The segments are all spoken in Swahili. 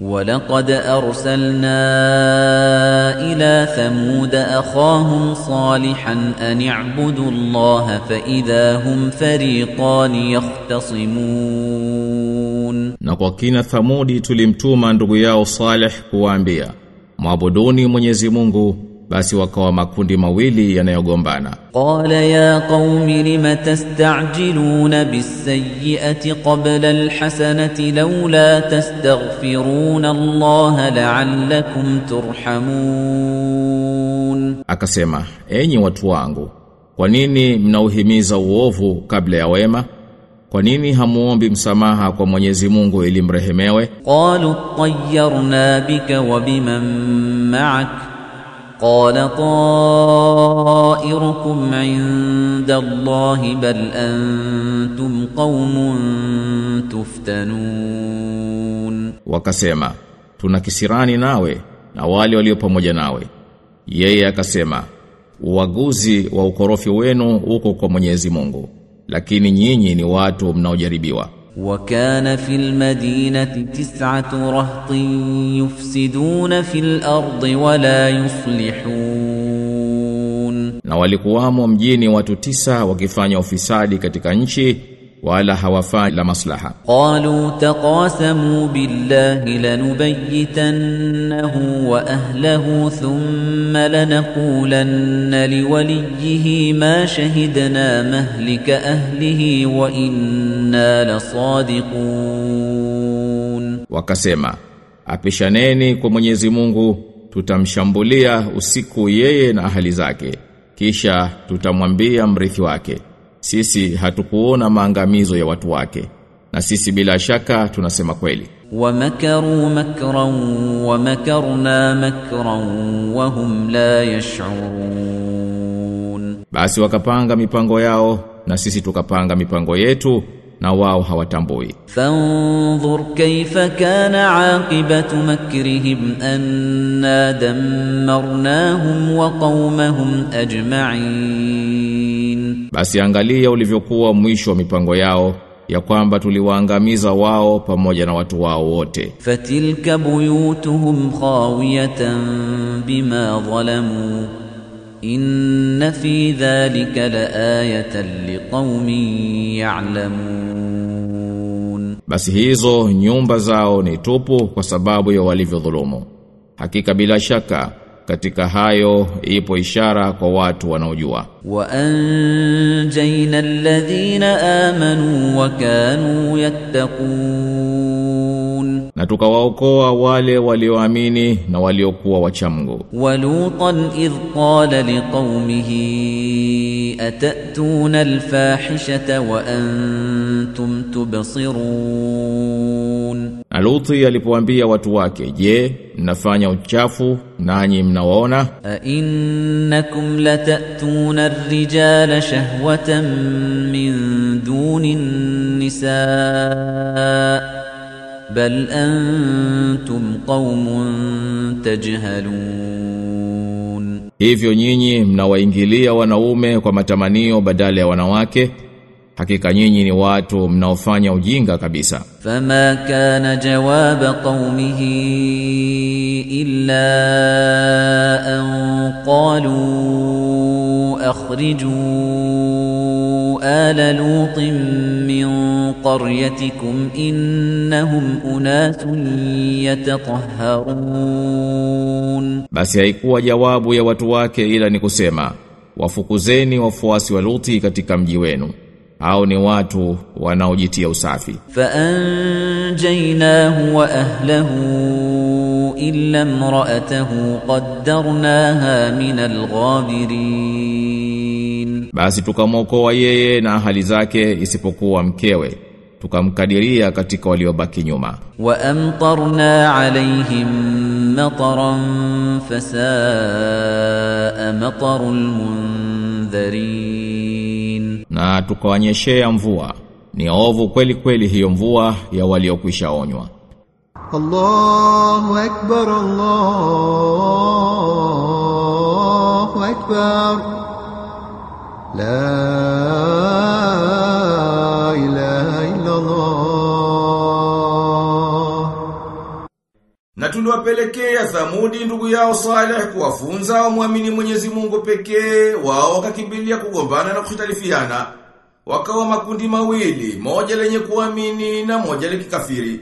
ولقد أرسلنا إلى ثمود أخاهم صالحا أن اعبدوا الله فإذا هم فريقان يختصمون نقوكين ثمود تلمتوما ndugu yao صالح kuambia معبدوني mwenyezi mungu basi wakawa makundi mawili yanayogombana. Qala ya qaumi lima tastajiluna bisayyiati qabla alhasanati lawla tastaghfiruna Allah la'allakum turhamun, akasema enyi watu wangu, kwa nini mnauhimiza uovu kabla ya wema? Kwa nini hamuombi msamaha kwa Mwenyezi Mungu ili mrehemewe? Qalu tayyarna bika wa biman ma'ak قال طائركم عند الله بل أنتم قوم تفتنون Wakasema, "Tuna kisirani nawe na wale walio pamoja nawe." Yeye akasema, "Uaguzi wa ukorofi wenu uko kwa Mwenyezi Mungu, lakini nyinyi ni watu mnaojaribiwa." وكان في المدينة تسعة رهط يفسدون في الأرض ولا يصلحون Na walikuwamo mjini watu tisa wakifanya ufisadi katika nchi wala hawafai la maslaha. Qalu taqasamu billahi lanubayyitannahu wa ahlihi thumma lanaqulanna liwaliyhi ma shahidna mahlika ahlihi wa inna lasadiqun. Wakasema apishaneni kwa Mwenyezi Mungu tutamshambulia usiku yeye na ahali zake kisha tutamwambia mrithi wake sisi hatukuona maangamizo ya watu wake na sisi bila shaka tunasema kweli. Wa makaru makran wa makarna makran wa hum la yash'urun. Basi wakapanga mipango yao na sisi tukapanga mipango yetu na wao hawatambui. Fanzur kaifa kana aqibatu makrihim anna dammarnahum wa qaumahum ajma'in basi angalia ulivyokuwa mwisho wa mipango yao ya kwamba tuliwaangamiza wao pamoja na watu wao wote. Fatilka buyutuhum khawiyatan bima zalamu inna fi dhalika laayatan liqaumin ya'lamun, basi hizo nyumba zao ni tupu kwa sababu ya walivyodhulumu. Hakika bila shaka katika hayo ipo ishara kwa watu wanaojua. Wa anjayna alladhina amanu wa kanu yattaqun. Na tukawaokoa wale walioamini na waliokuwa wachamgu. Walutan idh qala liqaumihi. أتأتون الفاحشة وأنتم تبصرون Luthi alipoambia watu wake, je, mnafanya uchafu nanyi mnawaona? Innakum latatuna ar-rijala shahwatan min duni an-nisaa bal antum qaumun tajhalun Hivyo nyinyi mnawaingilia wanaume kwa matamanio badala ya wanawake hakika nyinyi ni watu mnaofanya ujinga kabisa. Fama kana jawab qaumihi illa an qalu akhriju ala lutin من قريتكم إنهم أناس يتطهرون Basi haikuwa jawabu ya watu wake ila ni kusema, wafukuzeni wafuasi wa Luthi katika mji wenu. Hao ni watu wanaojitia usafi. فأنجيناه وأهله إلا امرأته قدرناها من الغابرين basi tukamwokoa yeye na ahali zake isipokuwa mkewe. Tukamkadiria katika waliobaki nyuma. Wa amtarna alaihim mataran fasaa matarul mundharin na tukawanyeshea mvua. Ni ovu kweli kweli hiyo mvua ya waliokwisha onywa. Allahu akbar Allahu akbar. Na tuliwapelekea Thamudi ndugu yao Saleh kuwafunza wamwamini Mwenyezi Mungu pekee, wao wakakimbilia kugombana na kushitalifiana, Wakawa makundi mawili, moja lenye kuamini na moja likikafiri.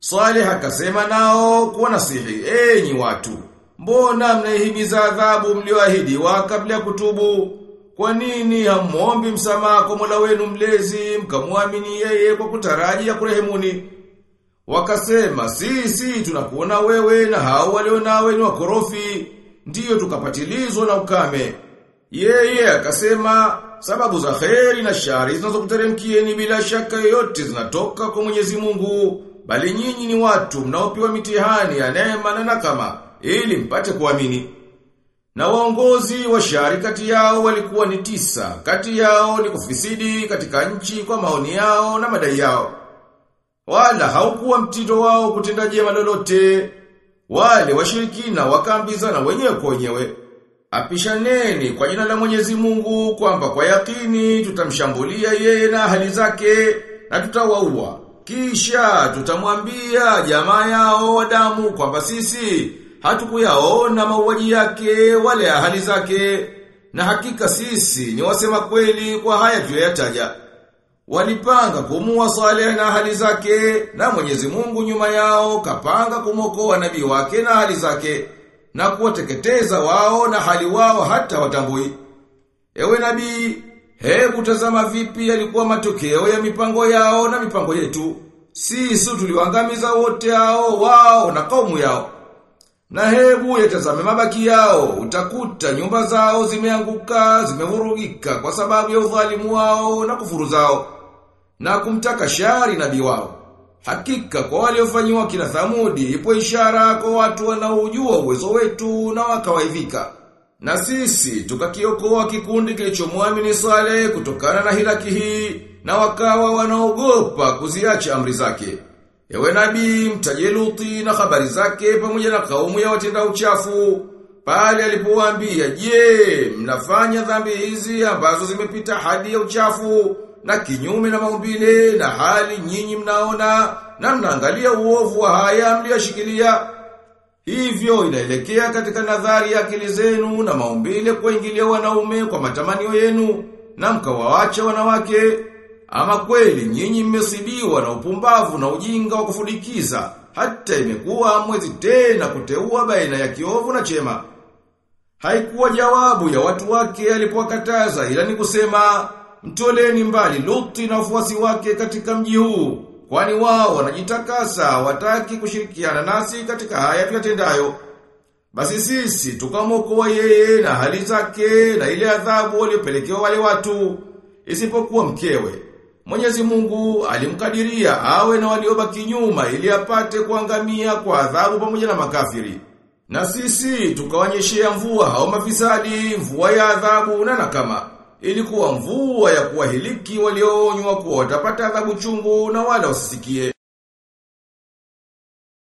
Saleh akasema nao kuwa nasihi, enyi watu, mbona mnaihimiza adhabu mlioahidiwa kabla ya kutubu? Kwa nini hamuombi msamaha kwa Mola wenu mlezi mkamwamini yeye kwa ya kurehemuni? Wakasema sisi tunakuona wewe na hao walio nawe ni wakorofi, ndiyo tukapatilizwa na ukame. Yeye akasema sababu za kheri na shari zinazokuteremkieni bila shaka yoyote zinatoka kwa Mwenyezi Mungu, bali nyinyi ni watu mnaopiwa mitihani ya neema na nakama ili mpate kuamini. Na waongozi wa shari kati yao walikuwa ni tisa, kati yao ni kufisidi katika nchi kwa maoni yao na madai yao. Wala haukuwa mtindo wao kutenda jema lolote. Wale washirikina wakaambizana wenyewe kwa wenyewe. Apishaneni kwa jina la Mwenyezi Mungu kwamba kwa yakini tutamshambulia yeye na hali zake na tutawaua. Kisha tutamwambia jamaa yao wadamu kwamba sisi hatukuyaona mauaji yake wale ahali zake na hakika sisi ni wasema kweli kwa haya tuliyoyataja. Walipanga kumua Saleh na ahali zake na Mwenyezi Mungu nyuma yao kapanga kumokoa nabii wake na ahali zake na kuwateketeza wao na hali wao hata watambui. Ewe nabii, hebu tazama vipi yalikuwa matokeo ya mipango yao na mipango yetu. Sisi tuliwangamiza wote hao wao na kaumu yao. Na hebu yatazame mabaki yao, utakuta nyumba zao zimeanguka, zimevurugika kwa sababu ya udhalimu wao na kufuru zao, na kumtaka shari nabii wao. Hakika kwa waliofanyiwa kila Thamudi ipo ishara kwa watu wanaojua uwezo wetu na wakawaivika Na sisi tukakiokoa kikundi kilichomwamini Saleh kutokana na hilaki hii na wakawa wanaogopa kuziacha amri zake. Ewe nabii mtaje Luti na habari zake pamoja na kaumu ya watenda uchafu. Pale alipowaambia, "Je, mnafanya dhambi hizi ambazo zimepita hadi ya uchafu na kinyume na maumbile na hali nyinyi mnaona na mnaangalia uovu wa haya mliyoshikilia?" Hivyo inaelekea katika nadhari ya akili zenu na maumbile kuingilia wanaume kwa matamanio yenu na mkawaacha wanawake ama kweli nyinyi mmesibiwa na upumbavu na ujinga wa kufudikiza hata imekuwa mwezi tena kuteua baina ya kiovu na chema. Haikuwa jawabu ya watu wake alipowakataza ila ni kusema mtoleni mbali Luti na wafuasi wake katika mji huu kwani wao wanajitakasa wataki kushirikiana nasi katika haya tuyatendayo. Basi sisi tukamwokoa yeye na hali zake na ile adhabu waliopelekewa wale watu isipokuwa mkewe. Mwenyezi Mungu alimkadiria awe na waliobaki nyuma ili apate kuangamia kwa adhabu pamoja na makafiri. Na sisi tukawanyeshea mvua hao mafisadi, mvua ya adhabu na nakama. Ilikuwa mvua ya kuwahiliki walioonywa kuwa watapata adhabu chungu na wala wasisikie.